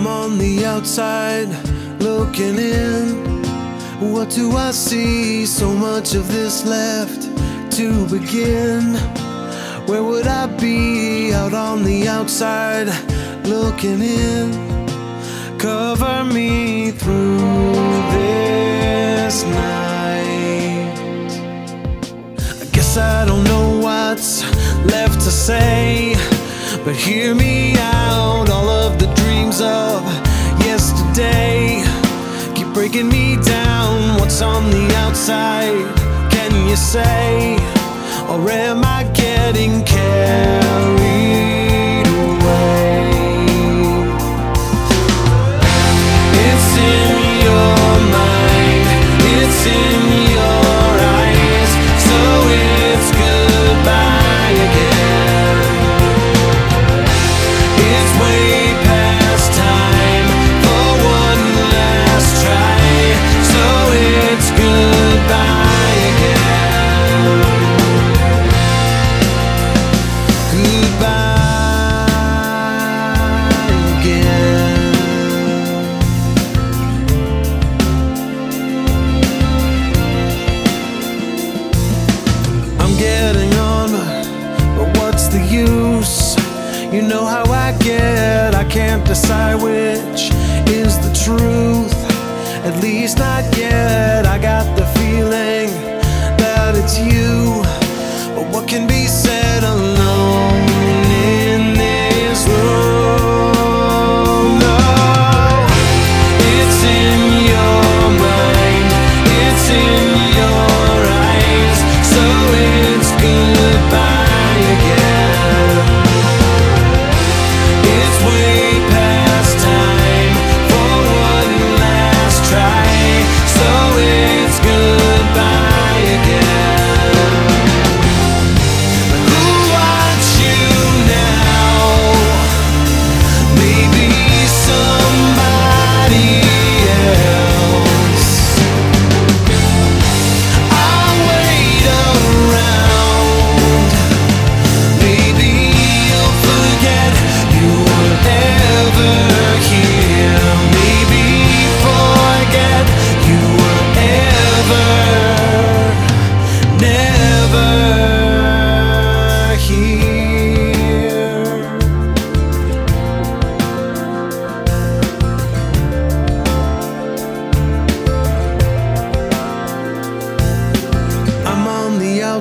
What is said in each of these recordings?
I'm on the outside looking in. What do I see? So much of this left to begin. Where would I be out on the outside looking in? Cover me through this night. I guess I don't know what's left to say, but hear me out. All of the dreams of yesterday keep breaking me down. What's on the outside? Can you say? Or am I getting carried You know how I get, I can't decide which is the truth. At least not yet, I got the feeling that it's you.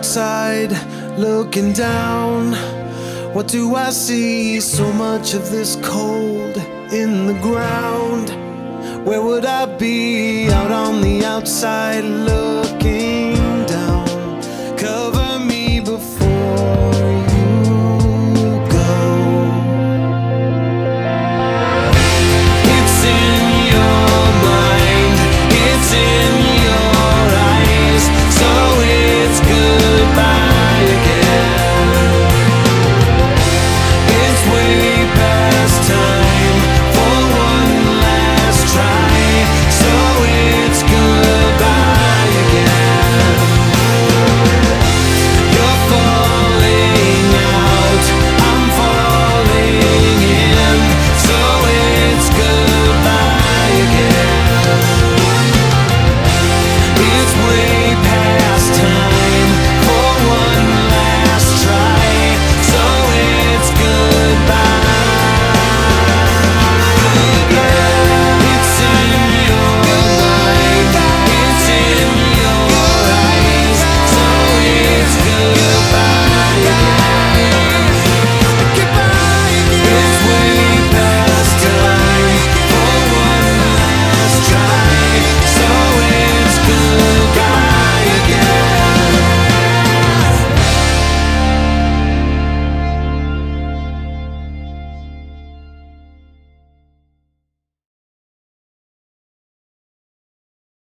Outside looking down. What do I see? So much of this cold in the ground. Where would I be out on the outside looking?